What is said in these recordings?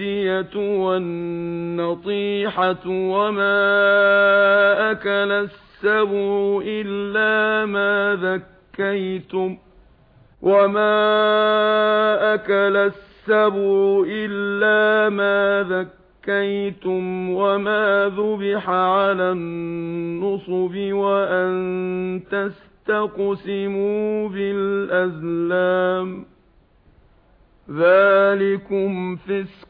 الدية وَالنَّطِيحَةُ وَمَا أَكَلَ السَّبُعُ إِلَّا مَا ذَكَّيْتُمْ وَمَا أَكَلَ السَّبُعُ إِلَّا مَا ذَكَّيْتُمْ وَمَا ذُبِحَ عَلَى النُّصُبِ وَأَن تَسْتَقْسِمُوا بِالْأَزْلَامِ ذَلِكُمْ فِسْقٌ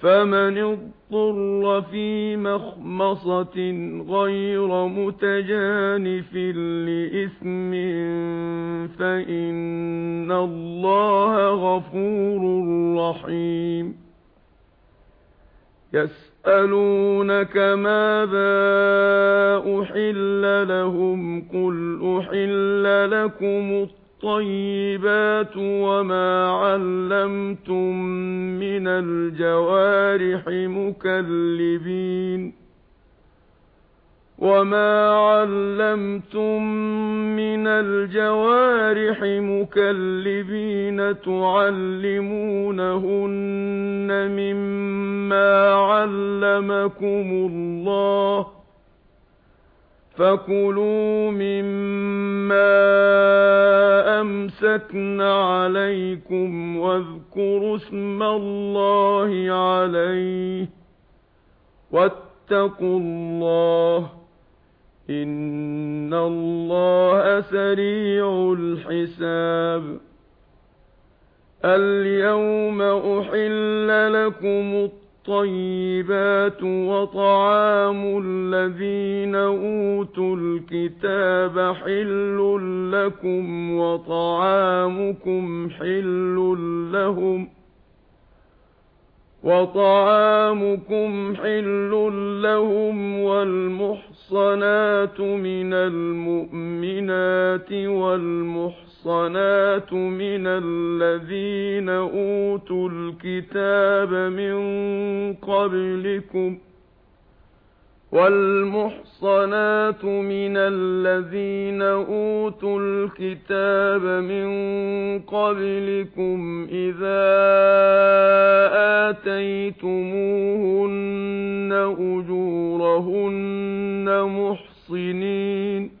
فَمَنِ اضْطُرَّ فِي مَخْمَصَةٍ غَيْرَ مُتَجَانِفٍ لِإِثْمٍ فَإِنَّ اللَّهَ غَفُورٌ رَّحِيمٌ يَسْأَلُونَكَ مَاذَا أُحِلَّ لَهُمْ قُلْ أُحِلَّ لَكُمُ الطريق الطيبات وما علمتم من الجوارح مكلبين وما علمتم من الجوارح مكلبين تعلمونهن مما علمكم الله فَكُلُوا مِمَّا أَمْسَكْنَا عَلَيْكُمْ وَاذْكُرُوا اسْمَ اللَّهِ عَلَيْهِ وَاتَّقُوا اللَّهَ إِنَّ اللَّهَ سَرِيعُ الْحِسَابِ الْيَوْمَ أُحِلَّ لَكُمُ الطَّيِّبَاتُ الطَّيِّبَاتُ وَطَعَامُ الَّذِينَ أُوتُوا الْكِتَابَ حِلٌّ لَّكُمْ وَطَعَامُكُمْ حِلٌّ لَّهُمْ وَطَعَامُكُمْ حِلٌّ لَّهُمْ وَالْمُحْصَنَاتُ مِنَ الْمُؤْمِنَاتِ وَالْمُحْصَنَاتِ الْمُحْصَنَاتُ مِنَ الَّذِينَ أُوتُوا الْكِتَابَ مِن قَبْلِكُمْ وَالْمُحْصَنَاتُ مِنَ الَّذِينَ أُوتُوا الْكِتَابَ مِن قَبْلِكُمْ إِذَا آتَيْتُمُوهُنَّ أُجُورَهُنَّ مُحْصِنِينَ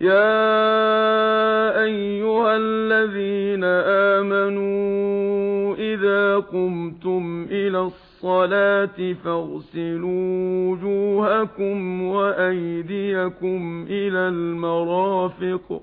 يا ايها الذين امنوا اذا قمتم إلى الصلاه فاغسلوا وجوهكم وايديكم إلى المرافق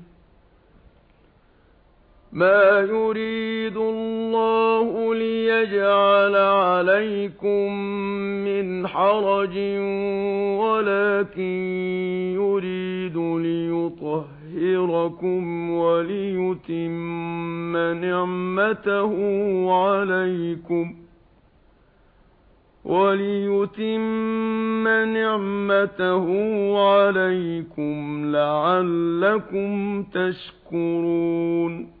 ما يريد الله ليجعل عليكم من حرج ولكن يريد ليطهركم وليتم نعمته عليكم وَلِيُتِمَّ نِعْمَتَهُ عَلَيْكُمْ لَعَلَّكُمْ تَشْكُرُونَ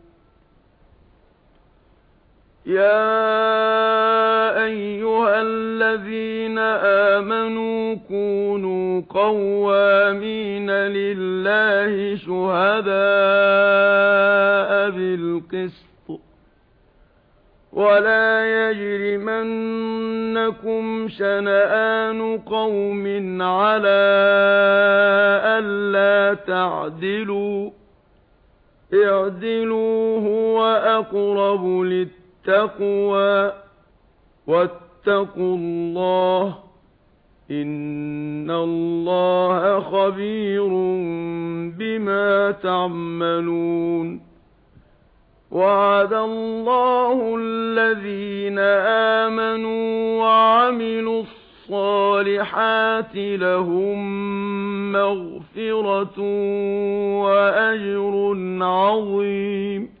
يَا أَيُّهَا الَّذِينَ آمَنُوا كُونُوا قَوَّامِينَ لِلَّهِ شُهَدَاءَ بِالْقِسْطِ وَلَا يَجْرِمَنَّكُمْ شَنَآنُ قَوْمٍ عَلَى أَلَّا تَعْدِلُوا اعْدِلُوا هُوَ أَقْرَبُ لِلتَّقْوَى التقوى واتقوا الله إن الله خبير بما تعملون وعد الله الذين آمنوا وعملوا الصالحات لهم مغفرة وأجر عظيم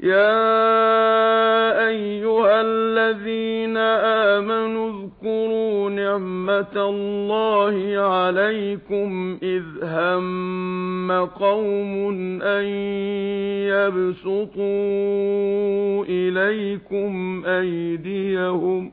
يا ايها الذين امنوا اذكروا نعمه الله عليكم اذ هم قوم ان يبسطوا اليكم ايديهم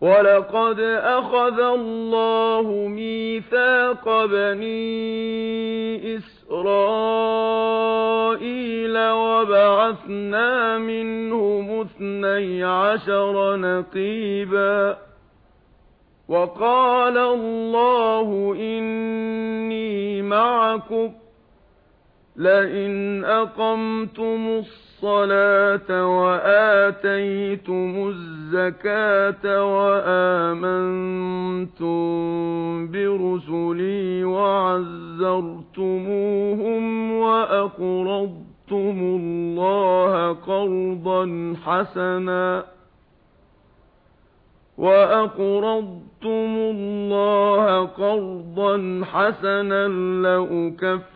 وَلَقَدْ أَخَذَ اللَّهُ مِيثَاقَ بَنِي إِسْرَائِيلَ وَبَعَثْنَا مِنْهُمُ اثْنَيْ عَشَرَ نَقِيبًا وَقَالَ اللَّهُ إِنِّي مَعَكُمْ لَئِنْ أَقَمْتُمُ الصَّلَاةَ الصَّلَاةَ وَآتَيْتُمُ الزَّكَاةَ وَآمَنتُم بِرُسُلِي وَعَزَّرْتُمُوهُمْ وَأَقْرَضْتُمُ اللَّهَ قَرْضًا حَسَنًا وَأَقْرَضْتُمُ اللَّهَ قَرْضًا حَسَنًا لَّأُكَفِّرَنَّ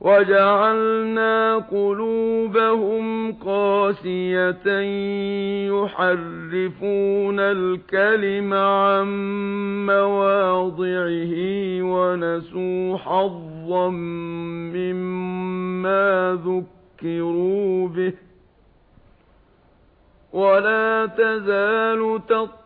وَجَعَلْنَا قُلُوبَهُمْ قَاسِيَةً يُحَرِّفُونَ الْكَلِمَ عَن مَّوَاضِعِهِ وَنَسُوا حَظًّا مِّمَّا ذُكِّرُوا بِهِ وَلَا تَزَالُ تَطَّلِعُ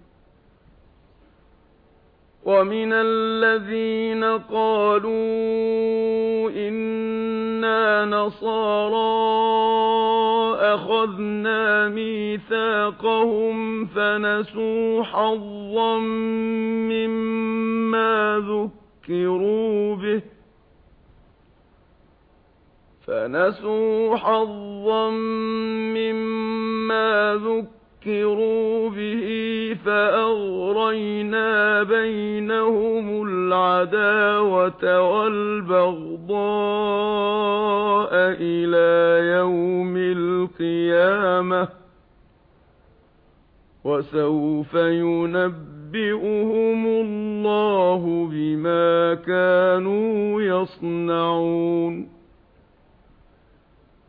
وَمِنَ الَّذِينَ قَالُوا إِنَّا نَصَارَى أَخَذْنَا مِيثَاقَهُمْ فَنَسُوا حَظًّا مِّمَّا ذُكِّرُوا بِهِ فَنَسُوا حَظًّا مِّمَّا ذُكِّرُوا ذُكِّرُوا بِهِ فَأَغْرَيْنَا بَيْنَهُمُ الْعَدَاوَةَ وَالْبَغْضَاءَ إِلَى يَوْمِ الْقِيَامَةِ وَسَوْفَ يُنَبِّئُهُمُ اللَّهُ بِمَا كَانُوا يَصْنَعُونَ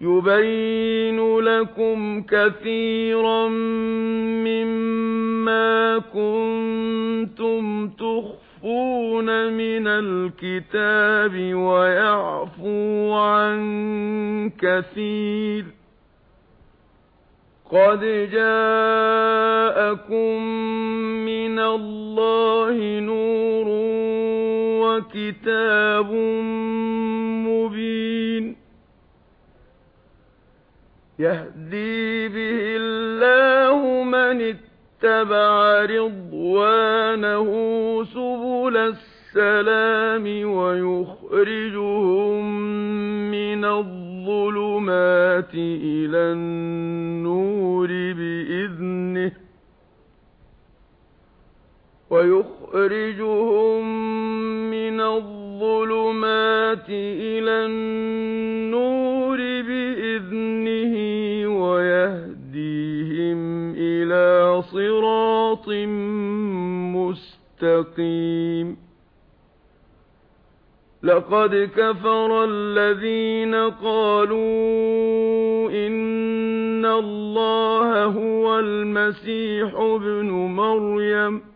يُبَيِّنُ لَكُمْ كَثِيرًا مِّمَّا كُنتُمْ تُخْفُونَ مِنَ الْكِتَابِ وَيَعْفُو عَن كَثِيرٍ قَدْ جَاءَكُم مِّنَ اللَّهِ نُورٌ وَكِتَابٌ مُّبِينٌ يهدي به الله من اتبع رضوانه سبل السلام ويخرجهم من الظلمات إلى النور بإذنه ويخرجهم من الظلمات إلى النور صِرَاطٍ مُسْتَقِيمٍ. لَقَدْ كَفَرَ الَّذِينَ قَالُوا إِنَّ اللَّهَ هُوَ الْمَسِيحُ ابْنُ مَرْيَمَ.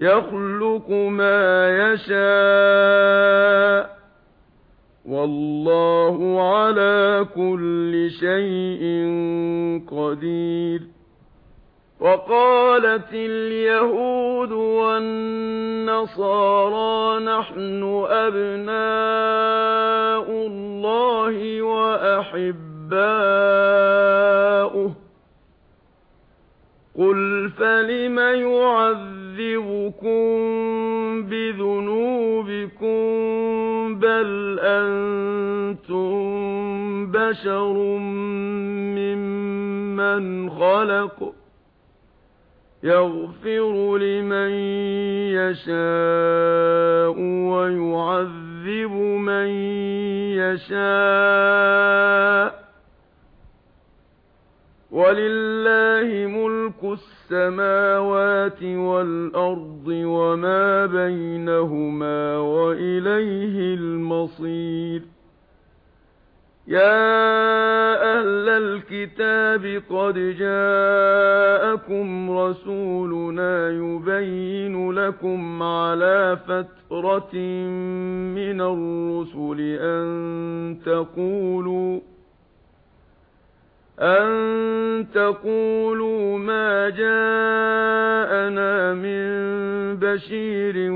يَخْلُقُ مَا يَشَاءُ وَاللَّهُ عَلَى كُلِّ شَيْءٍ قَدِيرٌ. وَقَالَتِ الْيَهُودُ وَالنَّصَارَى نَحْنُ أَبْنَاءُ اللَّهِ وَأَحِبَّاؤُهُ قُلْ فَلِمَ يُعَذِّبُكُم بِذُنُوبِكُم بَلْ أَنتُم بَشَرٌ مِّمَّنْ خَلَقَ يَغْفِرُ لِمَن يَشَاءُ وَيُعَذِّبُ مَن يَشَاءُ وَلِلَّهِ مُلْكُ السَّمَاوَاتِ وَالْأَرْضِ وَمَا بَيْنَهُمَا وَإِلَيْهِ الْمَصِيرُ يَا أَهْلَ الْكِتَابِ قَدْ جَاءَكُمْ رَسُولُنَا يُبَيِّنُ لَكُمْ عَلَى فَتْرَةٍ مِنَ الرُّسُلِ أَن تَقُولُوا أَن تَقُولُوا مَا جَاءَنَا مِن بَشِيرٍ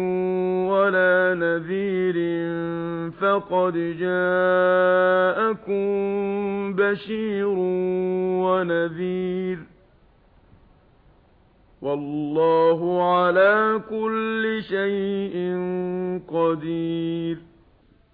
وَلَا نَذِيرٍ فَقَدْ جَاءَكُم بَشِيرٌ وَنَذِيرٌ وَاللَّهُ عَلَى كُلِّ شَيْءٍ قَدِيرٌ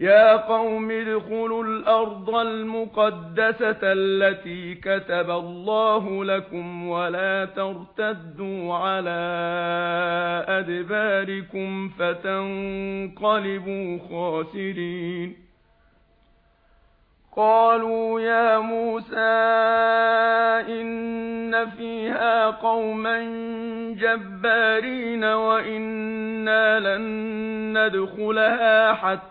يا قوم ادخلوا الأرض المقدسة التي كتب الله لكم ولا ترتدوا على أدباركم فتنقلبوا خاسرين. قالوا يا موسى إن فيها قوما جبارين وإنا لن ندخلها حتى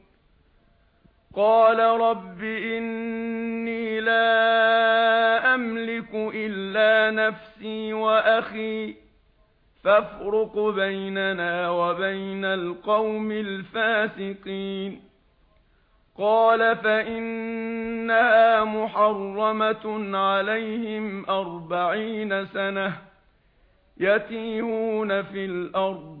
قَالَ رَبِّ إِنِّي لَا أَمْلِكُ إِلَّا نَفْسِي وَأَخِي فَافْرُقْ بَيْنَنَا وَبَيْنَ الْقَوْمِ الْفَاسِقِينَ قَالَ فَإِنَّهَا مُحَرَّمَةٌ عَلَيْهِمْ أَرْبَعِينَ سَنَةً يَتِيهُونَ فِي الْأَرْضِ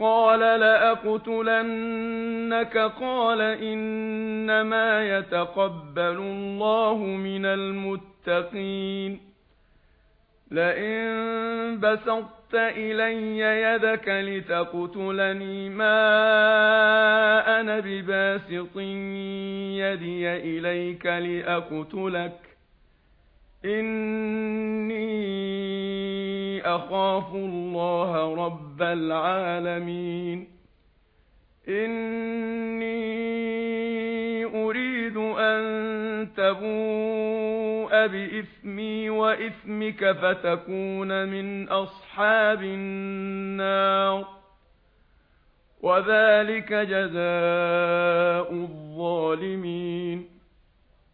قَالَ لَأَقْتُلَنَّكَ قَالَ إِنَّمَا يَتَقَبَّلُ اللَّهُ مِنَ الْمُتَّقِينَ لَئِن بَسَطتَ إِلَيَّ يَدَكَ لِتَقْتُلَنِي مَا أَنَا بِبَاسِطٍ يَدِي إِلَيْكَ لِأَقْتُلَكَ إِنِّي أَخَافُ اللَّهَ رَبَّ الْعَالَمِينَ إِنِّي أُرِيدُ أَن تَبُوءَ بِإِثْمِي وَإِثْمِكَ فَتَكُونَ مِنْ أَصْحَابِ النَّارِ وَذَلِكَ جَزَاءُ الظَّالِمِينَ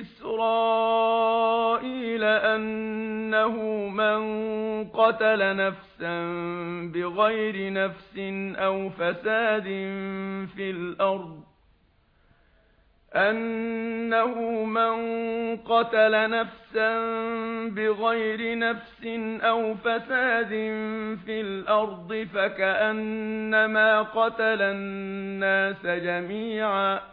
إسرائيل أنه من قتل نفسا بغير نفس أو فساد في الأرض أنه من قتل نفسا بغير نفس أو فساد في الأرض فكأنما قتل الناس جميعاً.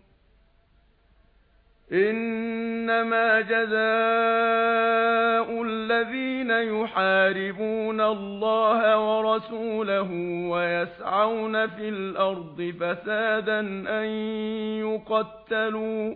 إنما جزاء الذين يحاربون الله ورسوله ويسعون في الأرض فسادا أن يقتلوا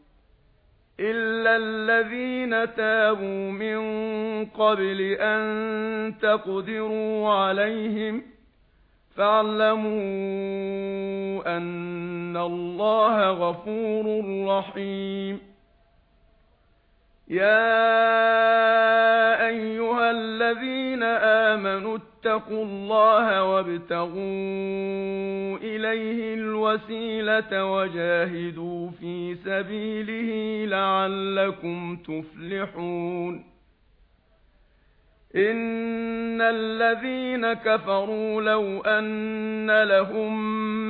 إِلَّا الَّذِينَ تَابُوا مِن قَبْلِ أَن تَقْدِرُوا عَلَيْهِمْ فَاعْلَمُوا أَنَّ اللَّهَ غَفُورٌ رَّحِيمٌ يَا أَيُّهَا الَّذِينَ آمَنُوا اتقوا الله وابتغوا إليه الوسيلة وجاهدوا في سبيله لعلكم تفلحون. إن الذين كفروا لو أن لهم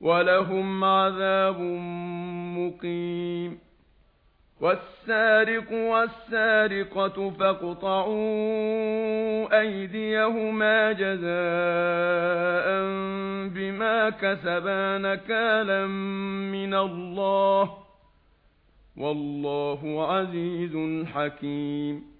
وَلَهُمْ عَذَابٌ مُقِيمٌ وَالسَّارِقُ وَالسَّارِقَةُ فَاقْطَعُوا أَيْدِيَهُمَا جَزَاءً بِمَا كَسَبَا نَكَالًا مِنَ اللَّهِ وَاللَّهُ عَزِيزٌ حَكِيمٌ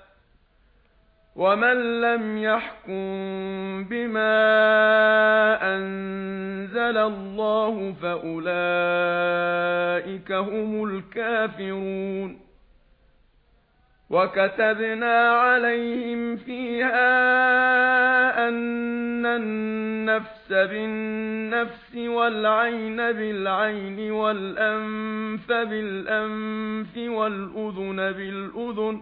وَمَن لَّمْ يَحْكُم بِمَا أَنزَلَ اللَّهُ فَأُولَئِكَ هُمُ الْكَافِرُونَ وَكَتَبْنَا عَلَيْهِمْ فِيهَا أَنَّ النَّفْسَ بِالنَّفْسِ وَالْعَيْنَ بِالْعَيْنِ وَالْأَنفَ بِالْأَنفِ وَالْأُذُنَ بِالْأُذُنِ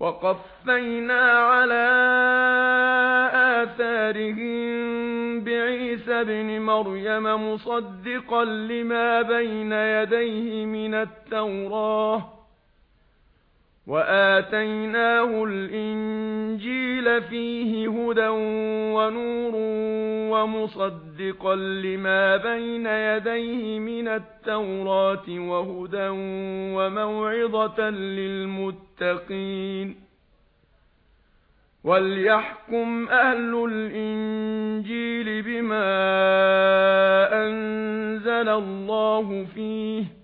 وَقَفَّيْنَا عَلَى آثَارِهِم بِعِيسَى بن مَرْيَمَ مُصَدِّقًا لِمَا بَيْنَ يَدَيْهِ مِنَ التَّوْرَاةِ. وَآتَيْنَاهُ الْإِنْجِيلَ فِيهِ هُدًى وَنُورٌ وَمُصَدِّقًا لِمَا بَيْنَ يَدَيْهِ مِنَ التَّوْرَاةِ وَهُدًى وَمَوْعِظَةً لِلْمُتَّقِينَ وَلْيَحْكُمْ أَهْلُ الْإِنْجِيلِ بِمَا أَنزَلَ اللَّهُ فِيهِ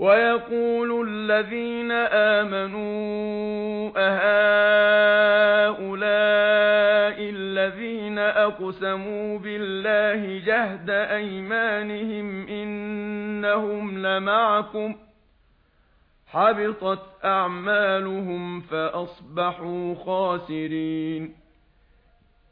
وَيَقُولُ الَّذِينَ آمَنُوا أَهَؤُلَاءِ الَّذِينَ أَقْسَمُوا بِاللَّهِ جَهْدَ أَيْمَانِهِمْ إِنَّهُمْ لَمَعَكُمْ حَبِطَتْ أَعْمَالُهُمْ فَأَصْبَحُوا خَاسِرِينَ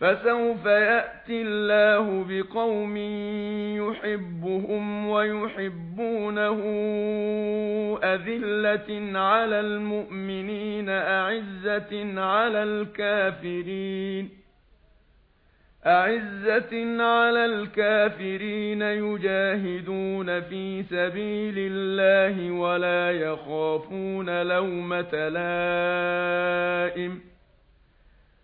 فَسَوْفَ يَأْتِي اللَّهُ بِقَوْمٍ يُحِبُّهُمْ وَيُحِبُّونَهُ أَذِلَّةٍ عَلَى الْمُؤْمِنِينَ أَعِزَّةٍ عَلَى الْكَافِرِينَ. أَعِزَّةٍ عَلَى الْكَافِرِينَ يُجَاهِدُونَ فِي سَبِيلِ اللَّهِ وَلَا يَخَافُونَ لَوْمَةَ لَائِمٍ.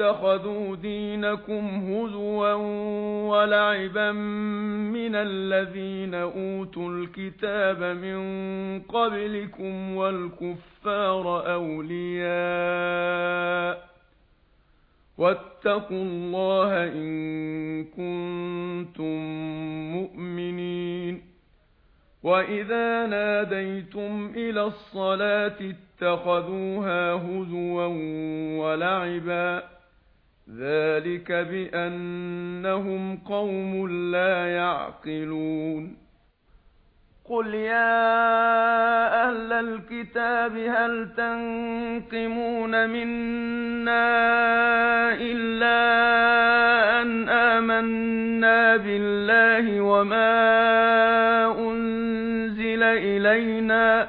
اتخذوا دينكم هزوا ولعبا من الذين أوتوا الكتاب من قبلكم والكفار أولياء واتقوا الله إن كنتم مؤمنين وَإِذَا نَادَيْتُمْ إِلَى الصَّلَاةِ اتَّخَذُوهَا هُزُوًا وَلَعِبًا ذَلِكَ بِأَنَّهُمْ قَوْمٌ لَّا يَعْقِلُونَ. قُلْ يَا أَهْلَ الْكِتَابِ هَلْ تَنقِمُونَ مِنَّا إِلَّا أَن آمَنَّا بِاللَّهِ وَمَا أُنزِلَ إِلَيْنَا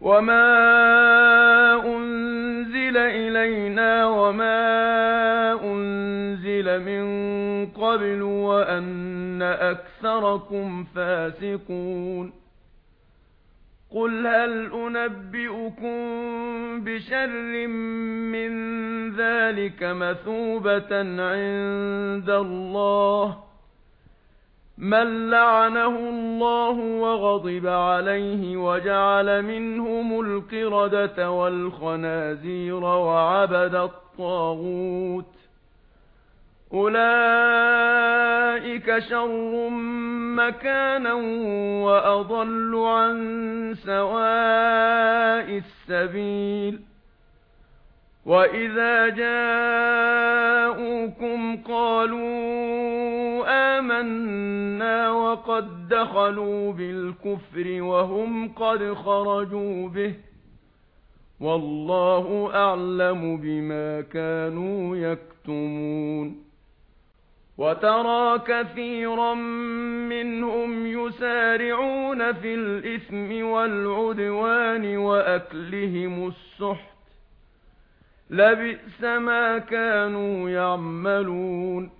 وَمَا الْعَدْلُ وَأَنَّ أَكْثَرَكُمْ فَاسِقُونَ قُلْ هَلْ أُنَبِّئُكُمْ بِشَرٍّ مِنْ ذَلِكَ مَثُوبَةً عِندَ اللَّهِ مَن لَّعَنَهُ اللَّهُ وَغَضِبَ عَلَيْهِ وَجَعَلَ مِنْهُمُ الْقِرَدَةَ وَالْخَنَازِيرَ وَعَبَدَ الطَّاغُوتَ أُولَئِكَ شَرٌّ مَكَانًا وَأَضَلُّ عَن سَوَاءِ السَّبِيلِ وَإِذَا جَاءُوكُمْ قَالُوا آمَنَّا وَقَدْ دَخَلُوا بِالْكُفْرِ وَهُمْ قَدْ خَرَجُوا بِهِ وَاللَّهُ أَعْلَمُ بِمَا كَانُوا يَكْتُمُونَ وَتَرَى كَثِيرًا مِنْهُمْ يُسَارِعُونَ فِي الْإِثْمِ وَالْعُدْوَانِ وَأَكْلِهِمُ السُّحْتَ لَبِئْسَ مَا كَانُوا يَعْمَلُونَ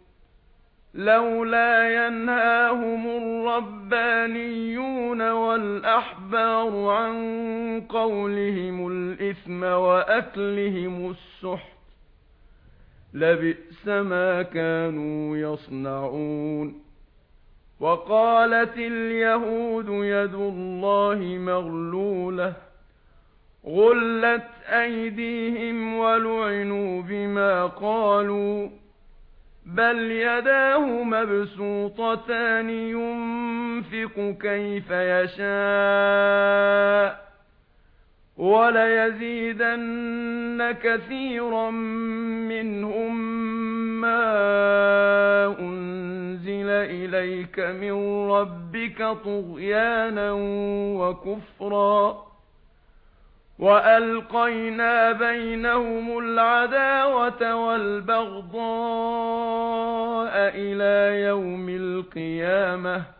لَوْلَا يَنْهَاهُمُ الرَّبَّانِيُّونَ وَالْأَحْبَارُ عَن قَوْلِهِمُ الْإِثْمَ وَأَكْلِهِمُ السُّحْتَ لَبِئْسَ بِئْسَ مَا كَانُوا يَصْنَعُونَ وَقَالَتِ الْيَهُودُ يَدُ اللَّهِ مَغْلُولَةٌ غُلَّتْ أَيْدِيهِمْ وَلُعِنُوا بِمَا قَالُوا بَلْ يَدَاهُ مَبْسُوطَتَانِ يُنْفِقُ كَيْفَ يَشَاءُ وَلَيَزِيدَنَّ كَثِيرًا مِنْهُمْ مَا أُنْزِلَ إِلَيْكَ مِنْ رَبِّكَ طُغْيَانًا وَكُفْرًا وَأَلْقَيْنَا بَيْنَهُمُ الْعَدَاوَةَ وَالْبَغْضَاءَ إِلَى يَوْمِ الْقِيَامَةِ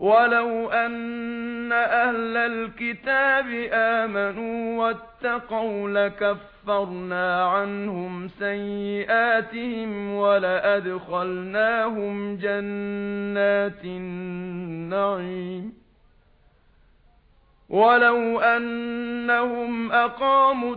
ولو ان أهل الكتاب امنوا واتقوا لكفرنا عنهم سيئاتهم ولادخلناهم جنات النعيم ولو انهم اقاموا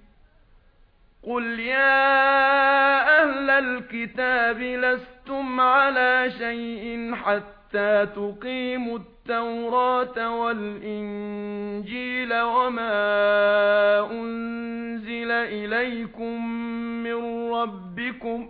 قُلْ يَا أَهْلَ الْكِتَابِ لَسْتُمْ عَلَى شَيْءٍ حَتَّى تُقِيمُوا التَّوْرَاةَ وَالْإِنْجِيلَ وَمَا أُنْزِلَ إِلَيْكُمْ مِنْ رَبِّكُمْ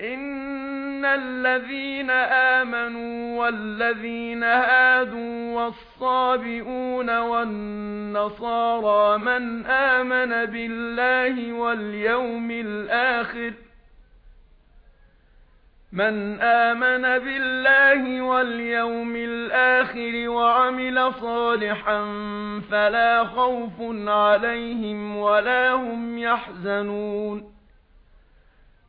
ان الذين امنوا والذين هادوا والصابئون والنصارى من امن بالله واليوم الآخر من امن بالله واليوم الآخر وعمل صالحا فلا خوف عليهم ولا هم يحزنون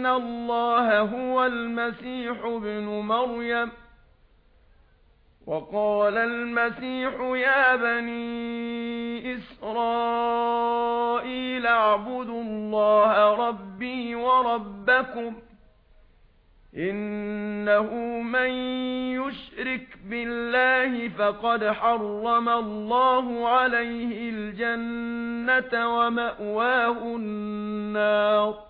ان الله هو المسيح ابن مريم. وقال المسيح يا بني اسرائيل اعبدوا الله ربي وربكم انه من يشرك بالله فقد حرم الله عليه الجنه ومأواه النار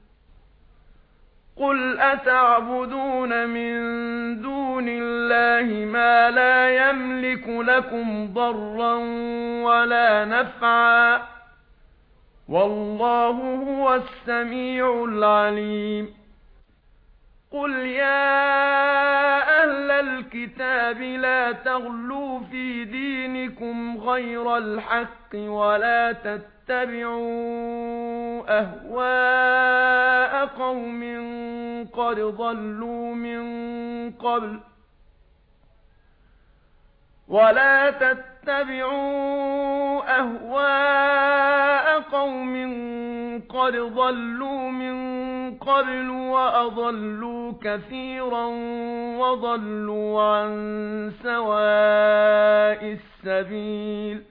قُلْ أَتَعْبُدُونَ مِن دُونِ اللَّهِ مَا لَا يَمْلِكُ لَكُمْ ضَرًّا وَلَا نَفْعًا وَاللَّهُ هُوَ السَّمِيعُ الْعَلِيمُ قُلْ يَا أَهْلَ الْكِتَابِ لَا تَغْلُوا فِي دِينِكُمْ غَيْرَ الْحَقِّ وَلَا تَتَّبِعُوا اتَّبِعُوا أَهْوَاءَ قَوْمٍ قَدْ ضَلُّوا مِن قَبْلُ وَلَا تَتَّبِعُوا أَهْوَاءَ قَوْمٍ قَدْ ضَلُّوا مِن قَبْلُ وَأَضَلُّوا كَثِيرًا وَضَلُّوا عَن سَوَاءِ السَّبِيلِ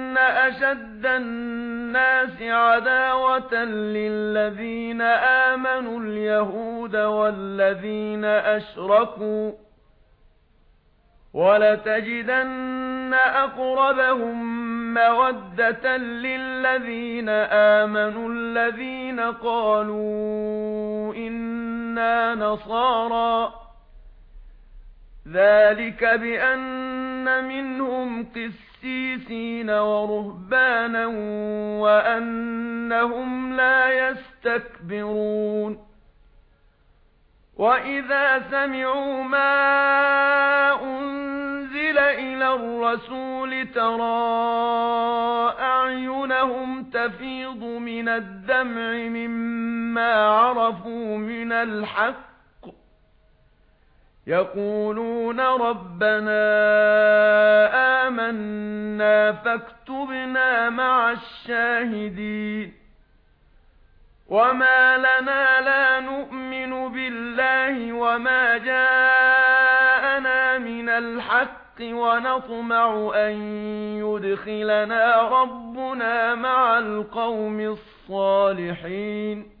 أَشَدَّ النَّاسِ عَدَاوَةً لِّلَّذِينَ آمَنُوا الْيَهُودَ وَالَّذِينَ أَشْرَكُوا وَلَتَجِدَنَّ أَقْرَبَهُم مَّوَدَّةً لِّلَّذِينَ آمَنُوا الَّذِينَ قَالُوا إِنَّا نَصَارَى ذَلِكَ بِأَنَّ مِنْهُمْ قِسِّيسِينَ وَرُهْبَانًا وَأَنَّهُمْ لَا يَسْتَكْبِرُونَ وَإِذَا سَمِعُوا مَا أُنْزِلَ إِلَى الرَّسُولِ تَرَى أَعْيُنَهُمْ تَفِيضُ مِنَ الدَّمْعِ مِمَّا عَرَفُوا مِنَ الْحَقِّ يَقُولُونَ رَبَّنَا آمَنَّا فَاكْتُبْنَا مَعَ الشَّاهِدِينَ وَمَا لَنَا لَا نُؤْمِنُ بِاللَّهِ وَمَا جَاءَنَا مِنَ الْحَقِّ وَنَطْمَعُ أَن يُدْخِلَنَا رَبُّنَا مَعَ الْقَوْمِ الصَّالِحِينَ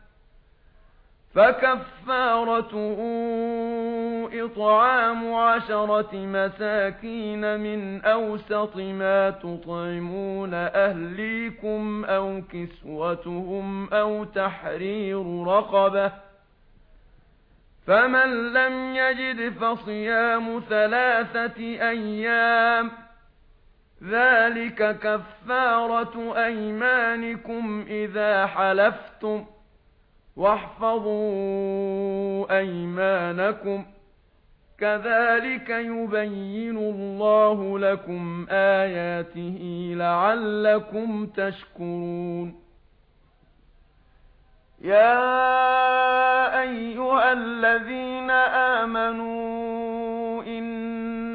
فَكَفَّارَتُهُ إِطْعَامُ عَشَرَةِ مَسَاكِينَ مِنْ أَوْسَطِ مَا تُطْعِمُونَ أَهْلِيكُمْ أَوْ كِسْوَتُهُمْ أَوْ تَحْرِيرُ رَقَبَةٍ فَمَن لَّمْ يَجِدْ فَصِيَامُ ثَلَاثَةِ أَيَّامٍ ذَلِكَ كَفَّارَةُ أَيْمَانِكُمْ إِذَا حَلَفْتُمْ واحفظوا أيمانكم. كذلك يبين الله لكم آياته لعلكم تشكرون. يا أيها الذين آمنوا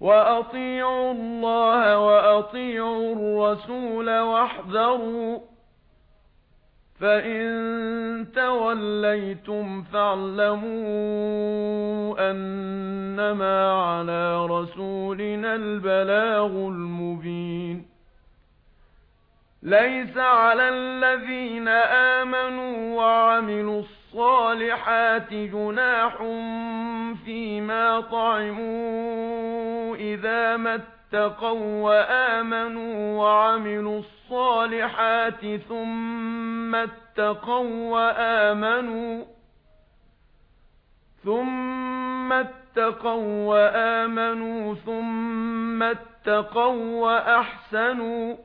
وَأَطِيعُوا اللَّهَ وَأَطِيعُوا الرَّسُولَ وَاحْذَرُوا فَإِن تَوَلَّيْتُمْ فَاعْلَمُوا أَنَّمَا عَلَى رَسُولِنَا الْبَلَاغُ الْمُبِينُ لَيْسَ عَلَى الَّذِينَ آمَنُوا وَعَمِلُوا الصالحات جناح فيما طعموا إذا متقوا وآمنوا وعملوا الصالحات ثم اتقوا وآمنوا ثم اتقوا وآمنوا ثم اتقوا وأحسنوا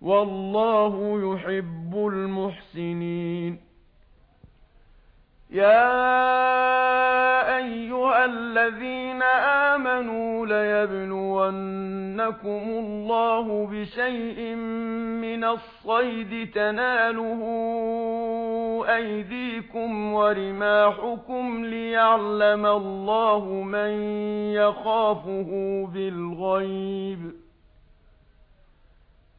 والله يحب المحسنين يا ايها الذين امنوا ليبلونكم الله بشيء من الصيد تناله ايديكم ورماحكم ليعلم الله من يخافه بالغيب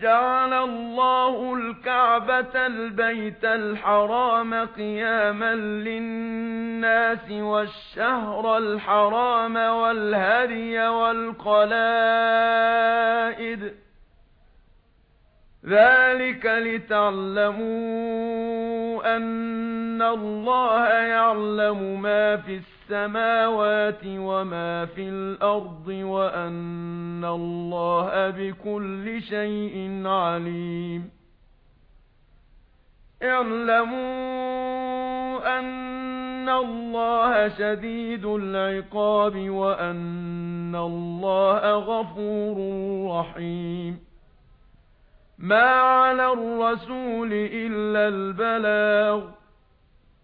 جعل الله الكعبة البيت الحرام قياما للناس والشهر الحرام والهري والقلائد. ذلك لتعلموا أن الله يعلم ما في السماء السَّمَاوَاتِ وَمَا فِي الْأَرْضِ وَأَنَّ اللَّهَ بِكُلِّ شَيْءٍ عَلِيمٌ. اعْلَمُوا أَنَّ اللَّهَ شَدِيدُ الْعِقَابِ وَأَنَّ اللَّهَ غَفُورٌ رَحِيمٌ. مَا عَلَى الرَّسُولِ إِلَّا الْبَلَاغُ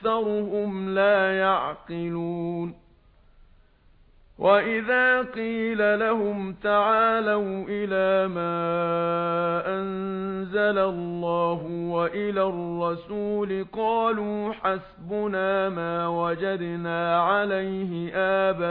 أَكْثَرُهُمْ لَا يَعْقِلُونَ وَإِذَا قِيلَ لَهُمْ تَعَالَوْا إِلَى مَا أَنزَلَ اللَّهُ وَإِلَى الرَّسُولِ قَالُوا حَسْبُنَا مَا وَجَدْنَا عَلَيْهِ آبَاءَنَا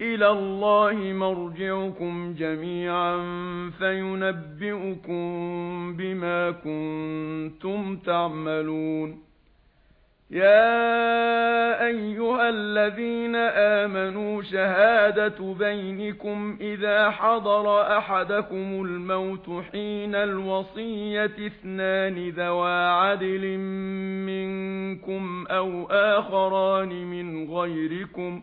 إلى الله مرجعكم جميعا فينبئكم بما كنتم تعملون يا أيها الذين آمنوا شهادة بينكم إذا حضر أحدكم الموت حين الوصية اثنان ذوى عدل منكم أو آخران من غيركم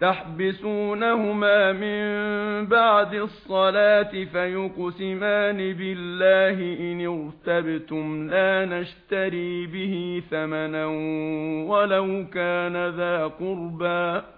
تحبسونهما من بعد الصلاة فيقسمان بالله إن ارتبتم لا نشتري به ثمنا ولو كان ذا قربا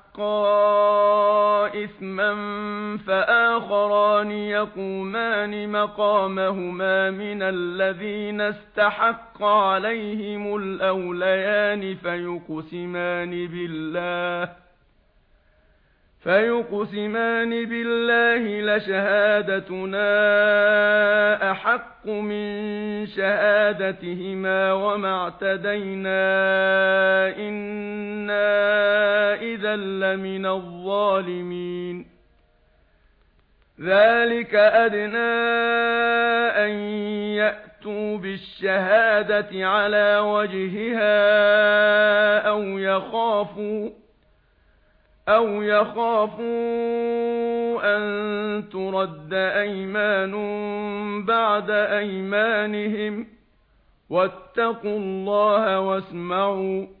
إثما فآخران يقومان مقامهما من الذين استحق عليهم الأوليان فيقسمان بالله فيقسمان بالله لشهادتنا أحق من شهادتهما وما اعتدينا إِنَّا إِذًا لَّمِنَ الظَّالِمِينَ ذَلِكَ أَدْنَى أَن يَأْتُوا بِالشَّهَادَةِ عَلَى وَجْهِهَا أَوْ يَخَافُوا أَوْ يَخَافُوا أَن تُرَدَّ أَيْمَانٌ بَعْدَ أَيْمَانِهِمْ وَاتَّقُوا اللَّهَ وَاسْمَعُوا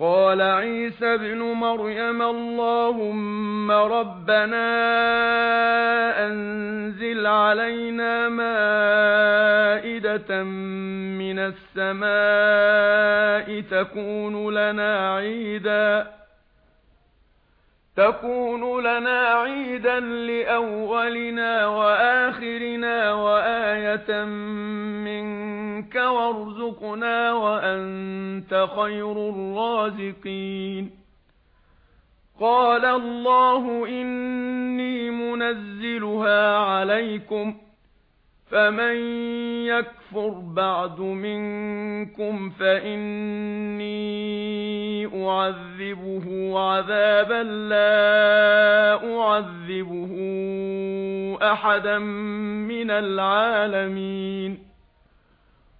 قال عيسى ابن مريم اللهم ربنا أنزل علينا مائدة من السماء تكون لنا عيدا تكون لنا عيدا لأولنا وآخرنا وآية منك مِنْكَ وَارْزُقْنَا وَأَنْتَ خَيْرُ الرَّازِقِينَ. قَالَ اللَّهُ إِنِّي مُنَزِّلُهَا عَلَيْكُمْ فَمَن يَكْفُرْ بَعْدُ مِنكُمْ فَإِنِّي أُعَذِّبُهُ عَذَابًا لَّا أُعَذِّبُهُ أَحَدًا مِّنَ الْعَالَمِينَ.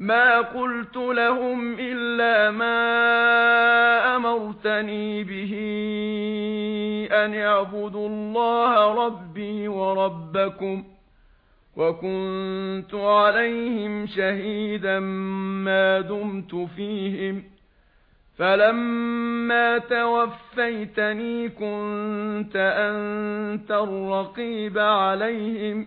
ما قلت لهم إلا ما أمرتني به أن يعبدوا الله ربي وربكم وكنت عليهم شهيدا ما دمت فيهم فلما توفيتني كنت أنت الرقيب عليهم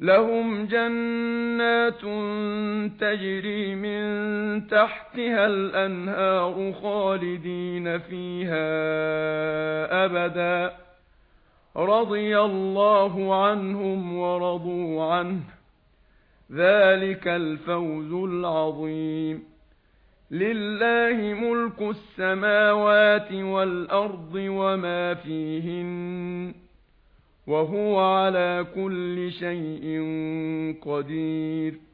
لَهُمْ جَنَّاتٌ تَجْرِي مِن تَحْتِهَا الْأَنْهَارُ خَالِدِينَ فِيهَا أَبَدًا. رَضِيَ اللَّهُ عَنْهُمْ وَرَضُوا عَنْهُ. ذَلِكَ الْفَوْزُ الْعَظِيمُ. لِلَّهِ مُلْكُ السَّمَاوَاتِ وَالْأَرْضِ وَمَا فِيهِنَّ وهو على كل شيء قدير